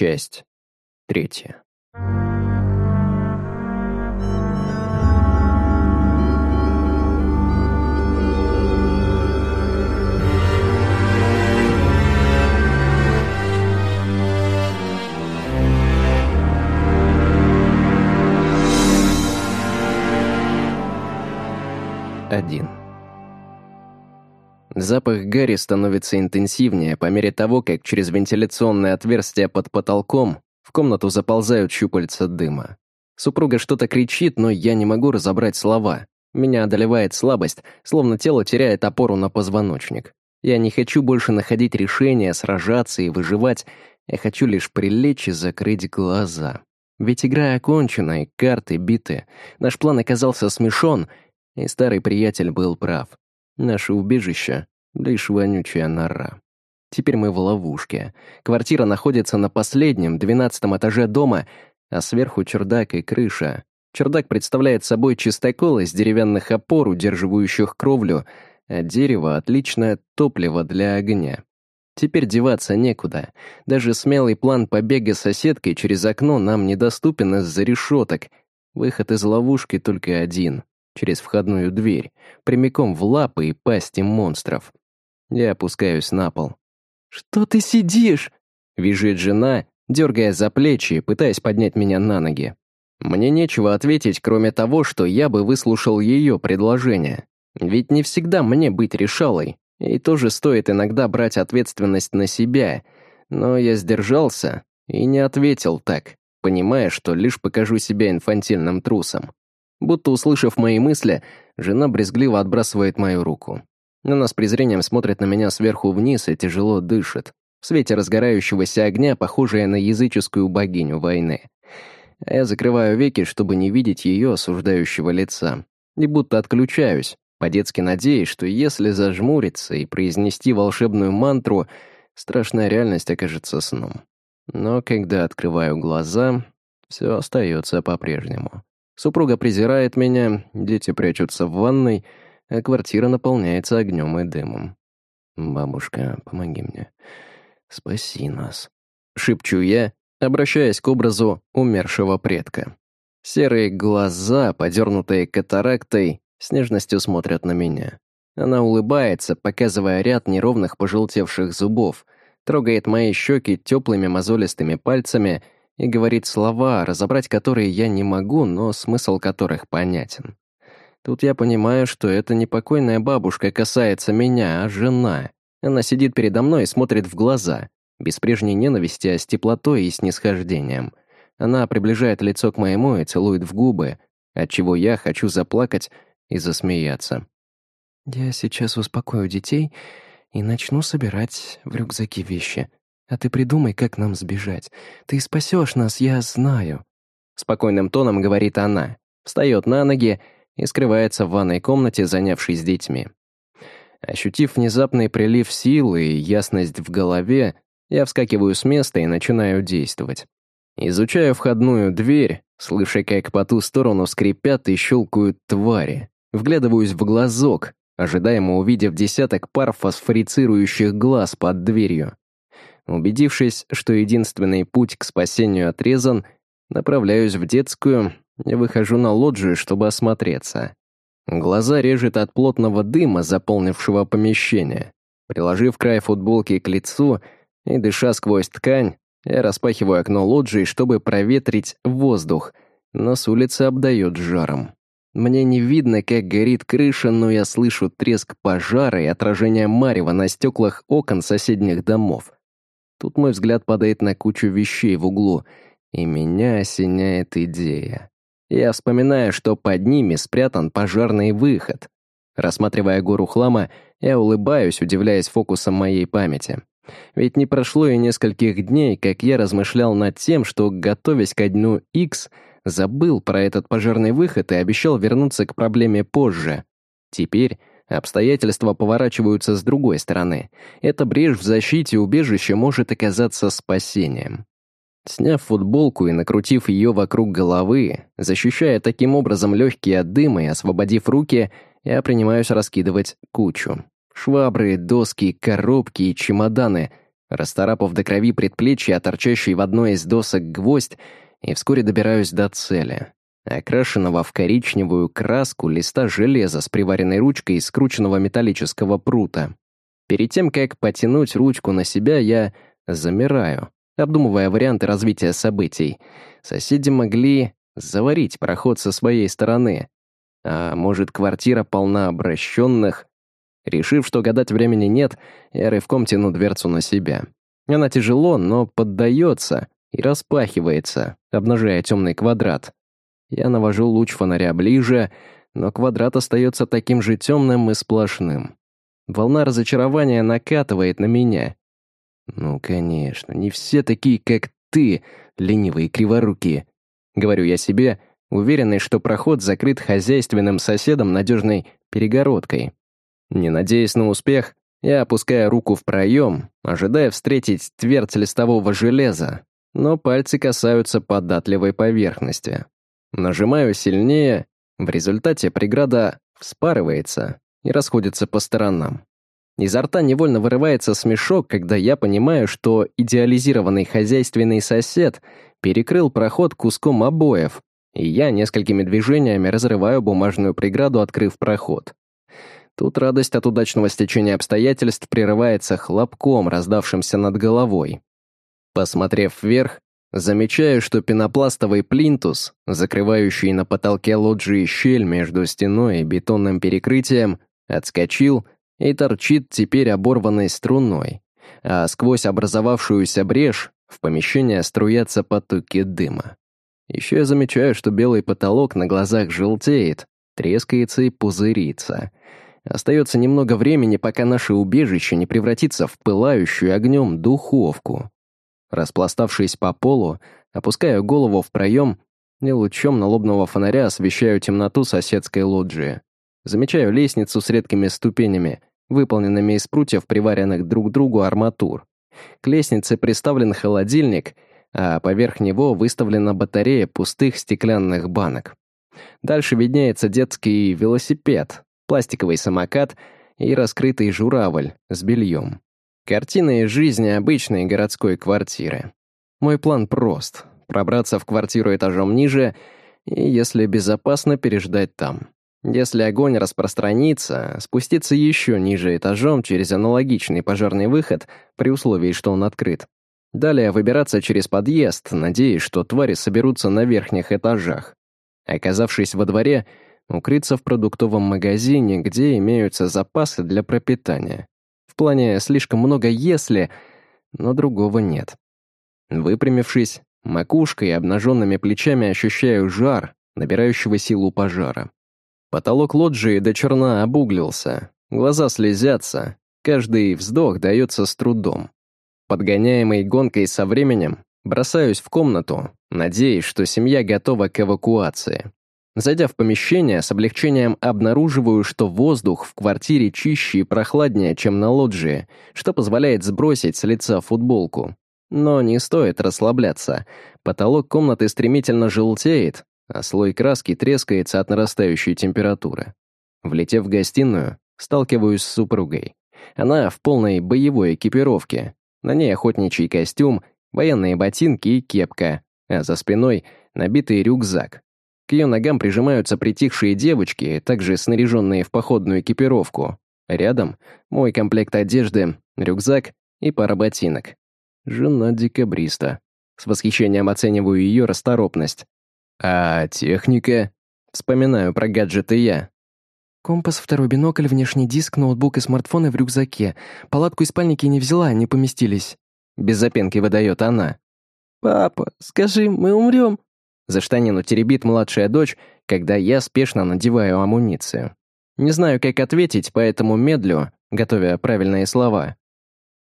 Часть третья. Один. Запах гари становится интенсивнее по мере того, как через вентиляционное отверстие под потолком в комнату заползают щупальца дыма. Супруга что-то кричит, но я не могу разобрать слова. Меня одолевает слабость, словно тело теряет опору на позвоночник. Я не хочу больше находить решения, сражаться и выживать. Я хочу лишь прилечь и закрыть глаза. Ведь игра окончена, и карты биты. Наш план оказался смешон, и старый приятель был прав. Наше убежище — лишь вонючая нора. Теперь мы в ловушке. Квартира находится на последнем, двенадцатом этаже дома, а сверху чердак и крыша. Чердак представляет собой чистокол из деревянных опор, удерживающих кровлю, а дерево — отличное топливо для огня. Теперь деваться некуда. Даже смелый план побега соседкой через окно нам недоступен из-за решеток. Выход из ловушки только один через входную дверь, прямиком в лапы и пасти монстров. Я опускаюсь на пол. «Что ты сидишь?» — визжит жена, дергая за плечи, пытаясь поднять меня на ноги. Мне нечего ответить, кроме того, что я бы выслушал ее предложение. Ведь не всегда мне быть решалой, и тоже стоит иногда брать ответственность на себя. Но я сдержался и не ответил так, понимая, что лишь покажу себя инфантильным трусом. Будто услышав мои мысли, жена брезгливо отбрасывает мою руку. Она с презрением смотрит на меня сверху вниз и тяжело дышит. В свете разгорающегося огня, похожая на языческую богиню войны. А я закрываю веки, чтобы не видеть ее осуждающего лица. И будто отключаюсь, по-детски надеясь, что если зажмуриться и произнести волшебную мантру, страшная реальность окажется сном. Но когда открываю глаза, все остается по-прежнему. Супруга презирает меня, дети прячутся в ванной, а квартира наполняется огнем и дымом. «Бабушка, помоги мне. Спаси нас», — шепчу я, обращаясь к образу умершего предка. Серые глаза, подернутые катарактой, с нежностью смотрят на меня. Она улыбается, показывая ряд неровных пожелтевших зубов, трогает мои щеки теплыми мозолистыми пальцами — и говорит слова, разобрать которые я не могу, но смысл которых понятен. Тут я понимаю, что это не покойная бабушка касается меня, а жена. Она сидит передо мной и смотрит в глаза, без прежней ненависти, а с теплотой и снисхождением. Она приближает лицо к моему и целует в губы, отчего я хочу заплакать и засмеяться. «Я сейчас успокою детей и начну собирать в рюкзаки вещи», а ты придумай, как нам сбежать. Ты спасешь нас, я знаю». Спокойным тоном говорит она, встает на ноги и скрывается в ванной комнате, занявшись детьми. Ощутив внезапный прилив сил и ясность в голове, я вскакиваю с места и начинаю действовать. Изучаю входную дверь, слыша, как по ту сторону скрипят и щелкают твари. Вглядываюсь в глазок, ожидаемо увидев десяток пар фосфорицирующих глаз под дверью. Убедившись, что единственный путь к спасению отрезан, направляюсь в детскую и выхожу на лоджию, чтобы осмотреться. Глаза режет от плотного дыма, заполнившего помещение. Приложив край футболки к лицу и дыша сквозь ткань, я распахиваю окно лоджии, чтобы проветрить воздух, но с улицы обдает жаром. Мне не видно, как горит крыша, но я слышу треск пожара и отражение марева на стеклах окон соседних домов. Тут мой взгляд падает на кучу вещей в углу, и меня осеняет идея. Я вспоминаю, что под ними спрятан пожарный выход. Рассматривая гору хлама, я улыбаюсь, удивляясь фокусом моей памяти. Ведь не прошло и нескольких дней, как я размышлял над тем, что, готовясь ко дню X, забыл про этот пожарный выход и обещал вернуться к проблеме позже. Теперь Обстоятельства поворачиваются с другой стороны. Эта брешь в защите убежища может оказаться спасением. Сняв футболку и накрутив ее вокруг головы, защищая таким образом легкие от дыма и освободив руки, я принимаюсь раскидывать кучу. Швабры, доски, коробки и чемоданы. расторапав до крови предплечья, торчащий в одной из досок гвоздь, и вскоре добираюсь до цели, окрашенного в коричневую краску листа железа с приваренной ручкой из скрученного металлического прута. Перед тем, как потянуть ручку на себя, я замираю, обдумывая варианты развития событий. Соседи могли заварить проход со своей стороны. А может, квартира полна обращенных? Решив, что гадать времени нет, я рывком тяну дверцу на себя. Она тяжело, но поддается и распахивается, обнажая темный квадрат. Я навожу луч фонаря ближе, но квадрат остается таким же темным и сплошным. Волна разочарования накатывает на меня. «Ну, конечно, не все такие, как ты, ленивые криворукие», — говорю я себе, уверенный, что проход закрыт хозяйственным соседом надежной перегородкой. Не надеясь на успех, я опускаю руку в проем, ожидая встретить твердь листового железа, но пальцы касаются податливой поверхности. Нажимаю сильнее, в результате преграда вспарывается и расходится по сторонам. Изо рта невольно вырывается смешок, когда я понимаю, что идеализированный хозяйственный сосед перекрыл проход куском обоев, и я несколькими движениями разрываю бумажную преграду, открыв проход. Тут радость от удачного стечения обстоятельств прерывается хлопком, раздавшимся над головой. Посмотрев вверх, замечаю, что пенопластовый плинтус, закрывающий на потолке лоджии щель между стеной и бетонным перекрытием, отскочил и торчит теперь оборванной струной, а сквозь образовавшуюся брешь в помещение струятся потоки дыма. Еще я замечаю, что белый потолок на глазах желтеет, трескается и пузырится — Остается немного времени, пока наше убежище не превратится в пылающую огнем духовку. Распластавшись по полу, опускаю голову в проем и лучом налобного фонаря освещаю темноту соседской лоджии. Замечаю лестницу с редкими ступенями, выполненными из прутьев, приваренных друг к другу арматур. К лестнице приставлен холодильник, а поверх него выставлена батарея пустых стеклянных банок. Дальше виднеется детский велосипед, пластиковый самокат и раскрытый журавль с бельем. Картина из жизни обычной городской квартиры. Мой план прост — пробраться в квартиру этажом ниже и, если безопасно, переждать там. Если огонь распространится, спуститься еще ниже этажом через аналогичный пожарный выход при условии, что он открыт. Далее выбираться через подъезд, надеясь, что твари соберутся на верхних этажах. Оказавшись во дворе, укрыться в продуктовом магазине, где имеются запасы для пропитания. В плане слишком много «если», но другого нет. Выпрямившись, макушкой и обнаженными плечами ощущаю жар, набирающего силу пожара. Потолок лоджии до черна обуглился, глаза слезятся, каждый вздох дается с трудом. Подгоняемый гонкой со временем, бросаюсь в комнату, надеясь, что семья готова к эвакуации. Зайдя в помещение, с облегчением обнаруживаю, что воздух в квартире чище и прохладнее, чем на лоджии, что позволяет сбросить с лица футболку. Но не стоит расслабляться. Потолок комнаты стремительно желтеет, а слой краски трескается от нарастающей температуры. Влетев в гостиную, сталкиваюсь с супругой. Она в полной боевой экипировке. На ней охотничий костюм, военные ботинки и кепка, а за спиной набитый рюкзак. К ее ногам прижимаются притихшие девочки, также снаряженные в походную экипировку. Рядом мой комплект одежды, рюкзак и пара ботинок. Жена декабриста. С восхищением оцениваю ее расторопность. А техника? Вспоминаю про гаджеты я. Компас, второй бинокль, внешний диск, ноутбук и смартфоны в рюкзаке. Палатку и спальники не взяла, не поместились. Без запинки выдает она. «Папа, скажи, мы умрем?» За штанину теребит младшая дочь, когда я спешно надеваю амуницию. Не знаю, как ответить, поэтому медлю, готовя правильные слова.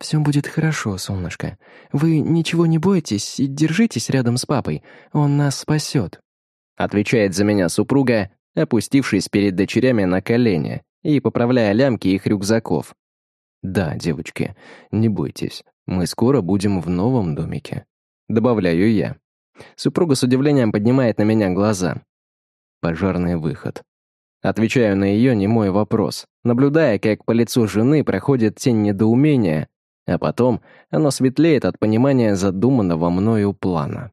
«Все будет хорошо, солнышко. Вы ничего не бойтесь и держитесь рядом с папой. Он нас спасет», — отвечает за меня супруга, опустившись перед дочерями на колени и поправляя лямки их рюкзаков. «Да, девочки, не бойтесь, мы скоро будем в новом домике», — добавляю я. Супруга с удивлением поднимает на меня глаза. Пожарный выход. Отвечаю на ее немой вопрос, наблюдая, как по лицу жены проходит тень недоумения, А потом оно светлеет от понимания задуманного мною плана.